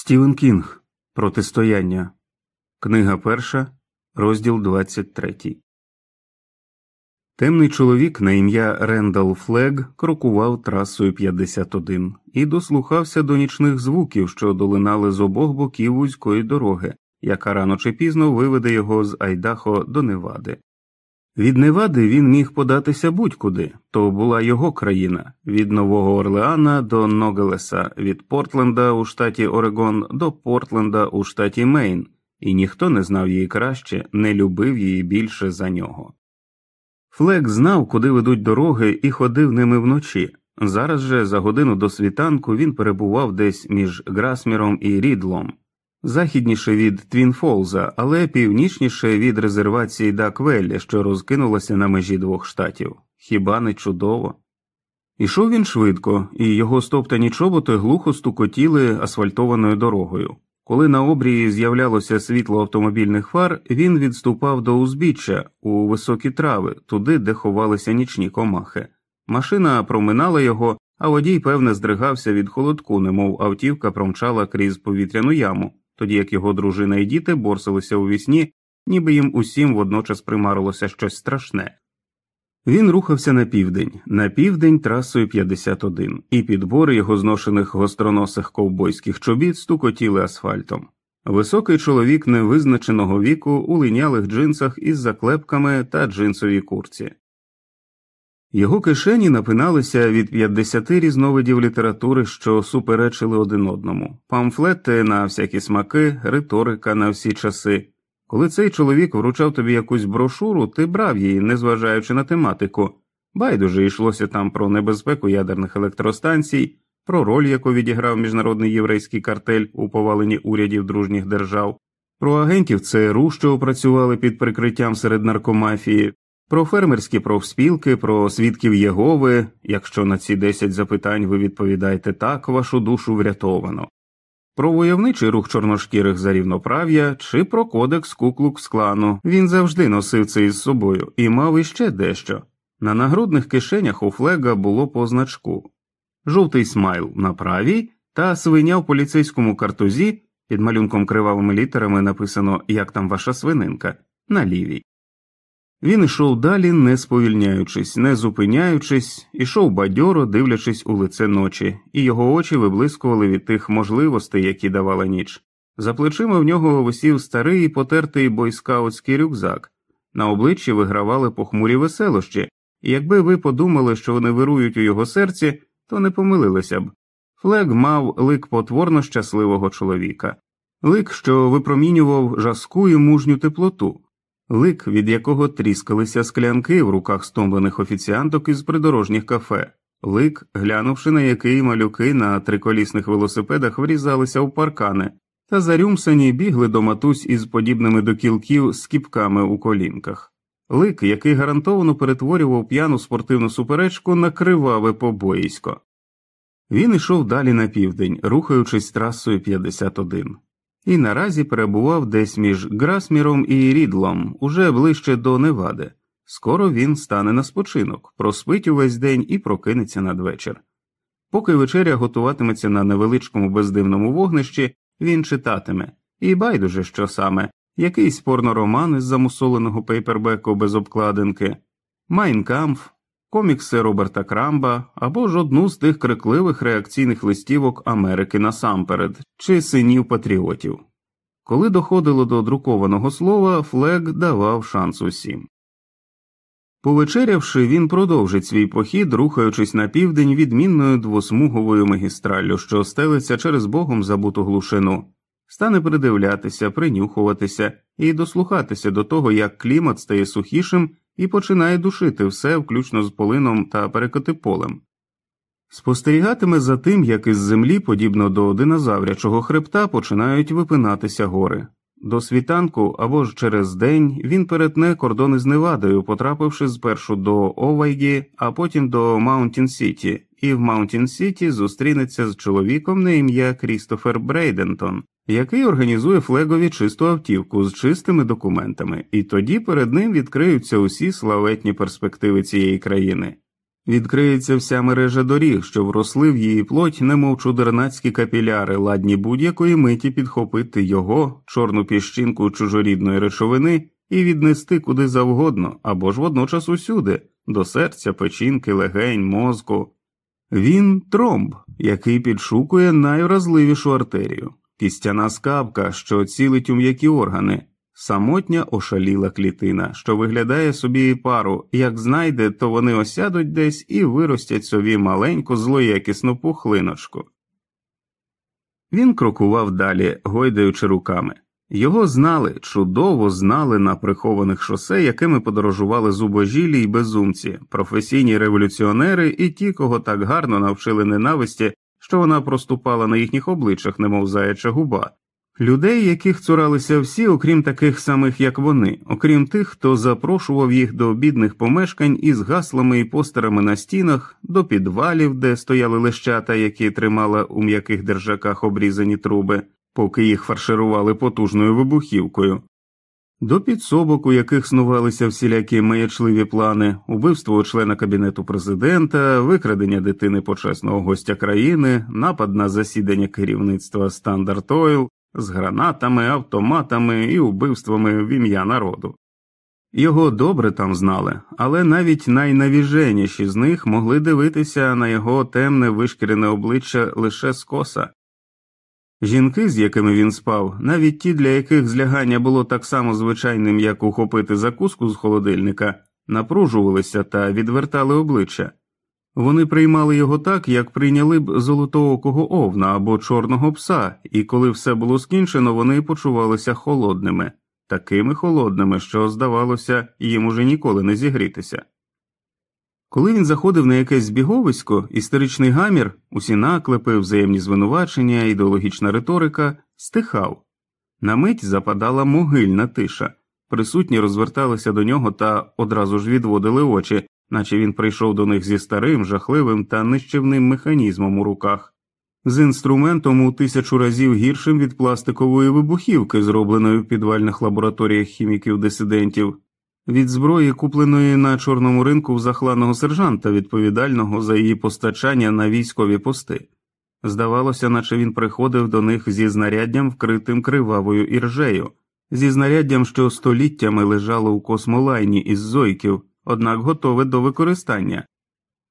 Стівен Кінг Протистояння. Книга перша, розділ 23. Темний чоловік на ім'я Рендал Флег крокував трасою 51 і дослухався до нічних звуків, що долинали з обох боків вузької дороги, яка рано чи пізно виведе його з Айдахо до Невади. Від Невади він міг податися будь-куди, то була його країна від Нового Орлеана до Ногелеса, від Портленда у штаті Орегон до Портленда у штаті Мейн, і ніхто не знав її краще, не любив її більше за нього. Флек знав, куди ведуть дороги, і ходив ними вночі. Зараз же за годину до світанку він перебував десь між Грасміром і Рідлом західніше від Твінфолза, але північніше від резервації Даквеллі, що розкинулася на межі двох штатів. Хіба не чудово? Ішов він швидко, і його стоптані чоботи глухо стукотіли асфальтованою дорогою. Коли на обрії з'являлося світло автомобільних фар, він відступав до узбіччя у високі трави, туди, де ховалися нічні комахи. Машина проминала його, а водій, певне, здригався від холодку, немов автівка промчала крізь повітряну яму тоді як його дружина і діти борсилися у вісні, ніби їм усім водночас примарилося щось страшне. Він рухався на південь, на південь трасою 51, і підбори його зношених гостроносих ковбойських чобіт стукотіли асфальтом. Високий чоловік невизначеного віку у линялих джинсах із заклепками та джинсовій курці. Його кишені напиналися від 50 різновидів літератури, що суперечили один одному, памфлети на всякі смаки, риторика на всі часи. Коли цей чоловік вручав тобі якусь брошуру, ти брав її, незважаючи на тематику. Байдуже йшлося там про небезпеку ядерних електростанцій, про роль, яку відіграв міжнародний єврейський картель у поваленні урядів дружніх держав, про агентів ЦРУ, що опрацювали під прикриттям серед наркомафії, про фермерські профспілки, про свідків Єгови, якщо на ці 10 запитань ви відповідаєте так, вашу душу врятовано, про войовничий рух чорношкірих за рівноправ'я чи про кодекс куклукс клану він завжди носив це із собою і мав іще дещо. На нагрудних кишенях у флега було по значку жовтий смайл на правій та свиня в поліцейському картузі під малюнком кривавими літерами написано Як там ваша свининка на лівій. Він йшов далі, не сповільняючись, не зупиняючись, ішов бадьоро, дивлячись у лице ночі, і його очі виблискували від тих можливостей, які давала ніч. За плечима в нього висів старий потертий бойскаутський рюкзак, на обличчі вигравали похмурі веселощі, і якби ви подумали, що вони вирують у його серці, то не помилилися б. Флег мав лик потворно щасливого чоловіка, лик, що випромінював жаску і мужню теплоту лик, від якого тріскалися склянки в руках стомлених офіціанток із придорожніх кафе, лик, глянувши на який малюки на триколісних велосипедах врізалися в паркани, та зарюмсані бігли до матусь із подібними до кілків з кіпками у колінках, лик, який гарантовано перетворював п'яну спортивну суперечку на криваве побоїсько. Він йшов далі на південь, рухаючись трасою 51 і наразі перебував десь між Грасміром і Рідлом, уже ближче до Невади. Скоро він стане на спочинок, проспить увесь день і прокинеться надвечір. Поки вечеря готуватиметься на невеличкому бездимному вогнищі, він читатиме, і байдуже, що саме, якийсь порнороман із замусоленого пейпербеку без обкладинки, Майн кампф, комікси Роберта Крамба або ж одну з тих крикливих реакційних листівок Америки насамперед чи синів патріотів. Коли доходило до друкованого слова, Флег давав шанс усім. Повечерявши, він продовжить свій похід, рухаючись на південь відмінною двосмуговою магістраллю, що стелиться через богом забуту глушину, стане придивлятися, принюхуватися і дослухатися до того, як клімат стає сухішим і починає душити все, включно з полином та перекотиполем. Спостерігатиме за тим, як із землі, подібно до динозаврячого хребта, починають випинатися гори. До світанку або ж через день він перетне кордони з Невадою, потрапивши спершу до Овайгі, а потім до Маунтін Сіті, і в Маунтін Сіті зустрінеться з чоловіком на ім'я Крістофер Брейдентон, який організує флегові чисту автівку з чистими документами, і тоді перед ним відкриються усі славетні перспективи цієї країни. Відкриється вся мережа доріг, що вросли в її плоть, немов чудернацькі капіляри, ладні будь-якої миті підхопити його, чорну піщинку чужорідної речовини, і віднести куди завгодно, або ж водночас усюди, до серця, печінки, легень, мозку. Він тромб, який підшукує найвразливішу артерію, кістяна скабка, що цілить у м'які органи, самотня ошаліла клітина, що виглядає собі і пару, як знайде, то вони осядуть десь і виростять собі маленьку злоякісну пухлиночку. Він крокував далі, гойдаючи руками. Його знали, чудово знали на прихованих шосе, якими подорожували зубожілі й безумці, професійні революціонери і ті, кого так гарно навчили ненависті, що вона проступала на їхніх обличчях, немов заяча губа, людей, яких цуралися всі, окрім таких самих, як вони, окрім тих, хто запрошував їх до бідних помешкань із гаслами і постерами на стінах, до підвалів, де стояли лещата, які тримали у м'яких держаках обрізані труби поки їх фарширували потужною вибухівкою. До підсобок, у яких снувалися всілякі маячливі плани, убивство члена кабінету президента, викрадення дитини почесного гостя країни, напад на засідання керівництва Стандарт Ойл з гранатами, автоматами і убивствами в ім'я народу. Його добре там знали, але навіть найнавіженіші з них могли дивитися на його темне вишкірене обличчя лише скоса, Жінки, з якими він спав, навіть ті, для яких злягання було так само звичайним, як ухопити закуску з холодильника, напружувалися та відвертали обличчя. Вони приймали його так, як прийняли б золотоокого овна або чорного пса, і коли все було скінчено, вони почувалися холодними, такими холодними, що, здавалося, їм уже ніколи не зігрітися. Коли він заходив на якесь збіговисько, історичний гамір, усі наклепи, взаємні звинувачення, ідеологічна риторика стихав. На мить западала могильна тиша, присутні розверталися до нього та одразу ж відводили очі, наче він прийшов до них зі старим, жахливим та нищівним механізмом у руках, з інструментом у тисячу разів гіршим від пластикової вибухівки, зробленої в підвальних лабораторіях хіміків дисидентів від зброї, купленої на чорному ринку в захланого сержанта, відповідального за її постачання на військові пости. Здавалося, наче він приходив до них зі знаряддям, вкритим кривавою іржею, зі знаряддям, що століттями лежало у космолайні із зойків, однак готове до використання.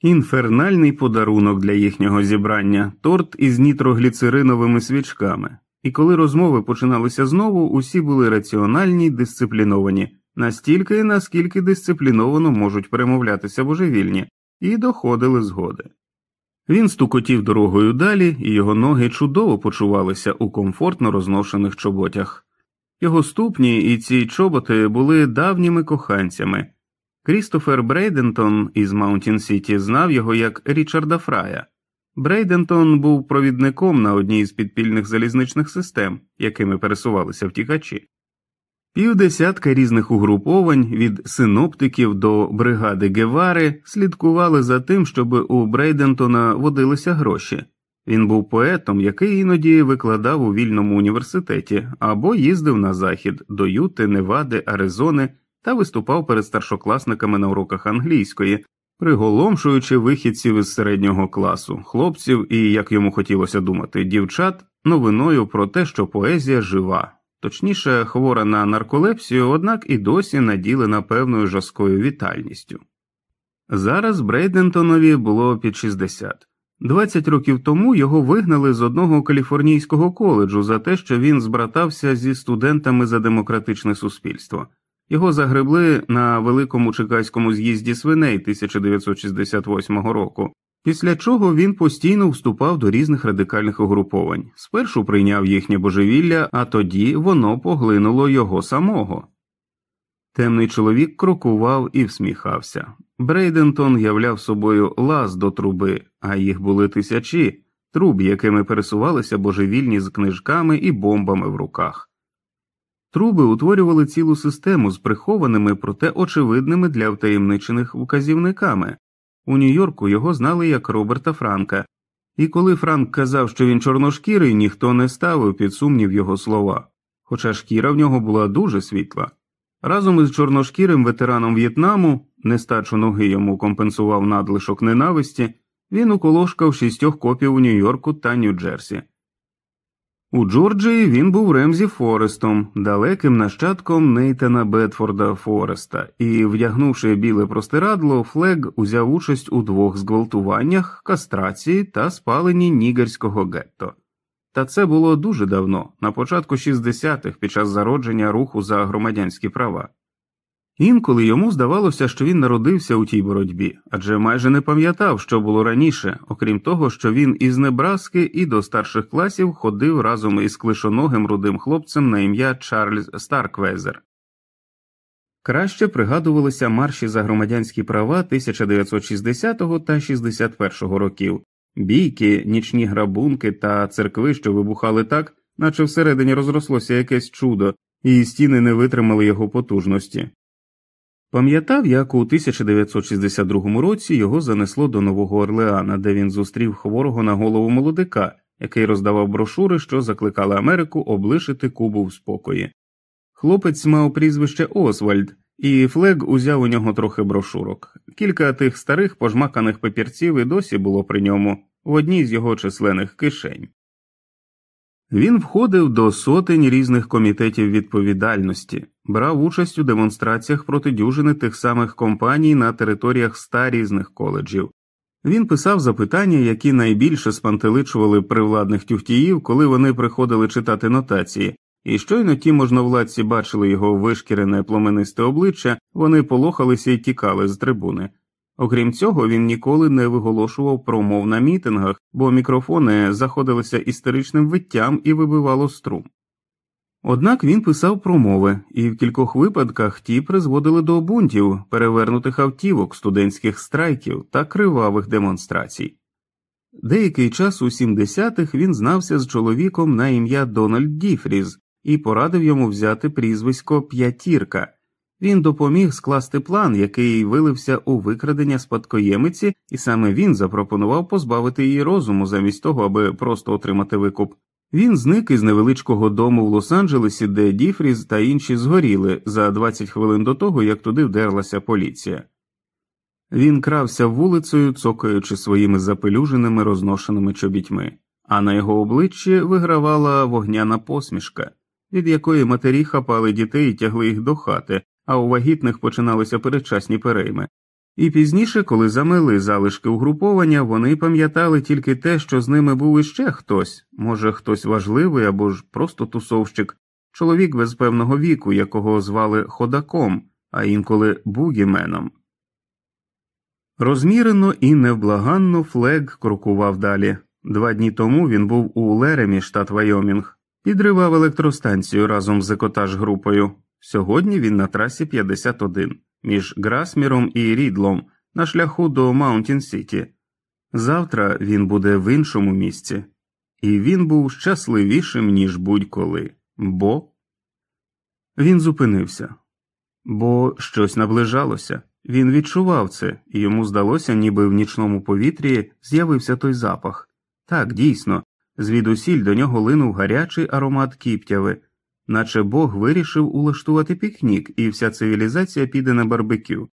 Інфернальний подарунок для їхнього зібрання, торт із нітрогліцериновими свічками, і коли розмови починалися знову, усі були раціональні дисципліновані настільки, наскільки дисципліновано можуть перемовлятися божевільні, і доходили згоди. Він стукотів дорогою далі, і його ноги чудово почувалися у комфортно розношених чоботях. Його ступні і ці чоботи були давніми коханцями. Крістофер Брейдентон із Маунтін Сіті знав його як Річарда Фрая. Брейдентон був провідником на одній з підпільних залізничних систем, якими пересувалися втікачі. Півдесятка різних угруповань від синоптиків до бригади Гевари слідкували за тим, щоб у Брейдентона водилися гроші. Він був поетом, який іноді викладав у вільному університеті або їздив на захід до Юти, Невади, Аризони та виступав перед старшокласниками на уроках англійської, приголомшуючи вихідців із середнього класу, хлопців і, як йому хотілося думати, дівчат новиною про те, що поезія жива точніше, хвора на нарколепсію, однак і досі наділена певною жаскою вітальністю. Зараз Брейдентонові було під 60. 20 років тому його вигнали з одного каліфорнійського коледжу за те, що він збратався зі студентами за демократичне суспільство. Його загребли на великому чекаському з'їзді свиней 1968 року, після чого він постійно вступав до різних радикальних угруповань. Спершу прийняв їхнє божевілля, а тоді воно поглинуло його самого. Темний чоловік крокував і всміхався. Брейдентон являв собою лаз до труби, а їх були тисячі труб, якими пересувалися божевільні з книжками і бомбами в руках. Труби утворювали цілу систему з прихованими, проте очевидними для втаємничених вказівниками, у Нью-Йорку його знали як Роберта Франка, і коли Франк казав, що він чорношкірий, ніхто не ставив під сумнів його слова, хоча шкіра в нього була дуже світла. Разом із чорношкірим ветераном В'єтнаму нестачу ноги йому компенсував надлишок ненависті, він уколошкав шістьох копів у Нью-Йорку та Нью-Джерсі. У Джорджії він був Ремзі Форестом, далеким нащадком Нейтана Бетфорда Фореста, і, вдягнувши біле простирадло, Флег узяв участь у двох зґвалтуваннях, кастрації та спаленні нігерського гетто. Та це було дуже давно, на початку 60-х, під час зародження руху за громадянські права. Інколи йому здавалося, що він народився у тій боротьбі, адже майже не пам'ятав, що було раніше, окрім того, що він із Небраски і до старших класів ходив разом із клишоногим рудим хлопцем на ім'я Чарльз Старквезер. Краще пригадувалися марші за громадянські права 1960 та 61 років, бійки, нічні грабунки та церкви, що вибухали так, наче всередині розрослося якесь чудо, і стіни не витримали його потужності. Пам'ятав, як у 1962 році його занесло до Нового Орлеана, де він зустрів хворого на голову молодика, який роздавав брошури, що закликали Америку облишити Кубу в спокої. Хлопець мав прізвище Освальд, і Флег узяв у нього трохи брошурок. Кілька тих старих пожмаканих папірців і досі було при ньому в одній з його численних кишень. Він входив до сотень різних комітетів відповідальності, брав участь у демонстраціях проти дюжини тих самих компаній на територіях ста різних коледжів. Він писав запитання, які найбільше спантеличували привладних тюхтіїв, коли вони приходили читати нотації, і щойно ті можновладці бачили його вишкірене пломенисте обличчя, вони полохалися і тікали з трибуни. Окрім цього, він ніколи не виголошував промов на мітингах, бо мікрофони заходилися істеричним виттям і вибивало струм. Однак він писав промови, і в кількох випадках ті призводили до бунтів, перевернутих автівок, студентських страйків та кривавих демонстрацій. Деякий час у 70-х він знався з чоловіком на ім'я Дональд Діфріз і порадив йому взяти прізвисько П'ятірка. Він допоміг скласти план, який вилився у викрадення спадкоємиці, і саме він запропонував позбавити її розуму замість того, аби просто отримати викуп. Він зник із невеличкого дому в Лос-Анджелесі, де Діфріз та інші згоріли за 20 хвилин до того, як туди вдерлася поліція. Він крався вулицею, цокаючи своїми запелюженими розношеними чобітьми, а на його обличчі вигравала вогняна посмішка, від якої матері хапали дітей і тягли їх до хати, а у вагітних починалися передчасні перейми. І пізніше, коли замили залишки угруповання, вони пам'ятали тільки те, що з ними був іще хтось, може, хтось важливий або ж просто тусовщик, чоловік без певного віку, якого звали ходаком, а інколи бугіменом. Розмірено і невблаганно Флег крокував далі. Два дні тому він був у Леремі, штат Вайомінг, підривав електростанцію разом з екотаж групою. Сьогодні він на трасі 51 між Грасміром і Рідлом на шляху до Маунтін Сіті. Завтра він буде в іншому місці, і він був щасливішим, ніж будь-коли, бо він зупинився, бо щось наближалося. Він відчував це, і йому здалося, ніби в нічному повітрі з'явився той запах. Так, дійсно, звідусіль до нього линув гарячий аромат кіптяви наче Бог вирішив улаштувати пікнік, і вся цивілізація піде на барбекю.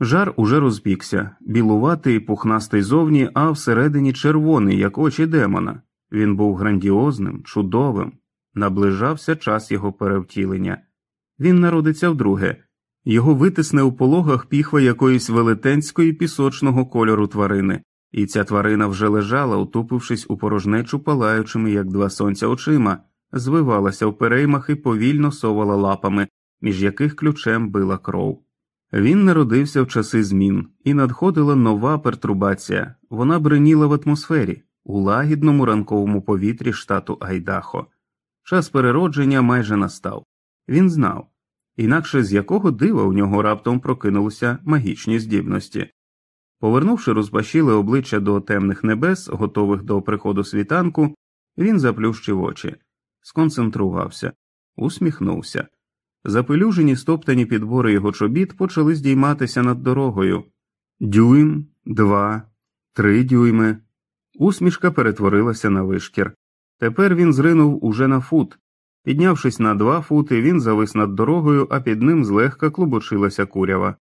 Жар уже розпікся, білуватий, пухнастий зовні, а всередині червоний, як очі демона. Він був грандіозним, чудовим, наближався час його перевтілення. Він народиться вдруге, його витисне у пологах піхва якоїсь велетенської пісочного кольору тварини, і ця тварина вже лежала, утупившись у порожнечу палаючими, як два сонця очима, звивалася в переймах і повільно совала лапами, між яких ключем била кров. Він народився в часи змін, і надходила нова пертурбація, вона бриніла в атмосфері, у лагідному ранковому повітрі штату Айдахо. Час переродження майже настав. Він знав, інакше з якого дива у нього раптом прокинулися магічні здібності. Повернувши розпашіле обличчя до темних небес, готових до приходу світанку, він заплющив очі сконцентрувався, усміхнувся. Запелюжені стоптані підбори його чобіт почали здійматися над дорогою. Дюйм, два, три дюйми. Усмішка перетворилася на вишкір. Тепер він зринув уже на фут. Піднявшись на два фути, він завис над дорогою, а під ним злегка клубочилася курява.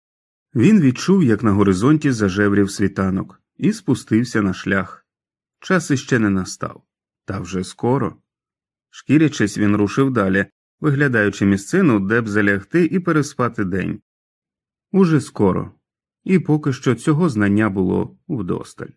Він відчув, як на горизонті зажеврів світанок, і спустився на шлях. Час іще не настав, та вже скоро. Шкірячись, він рушив далі, виглядаючи місцину, де б залягти і переспати день. Уже скоро, і поки що цього знання було вдосталь.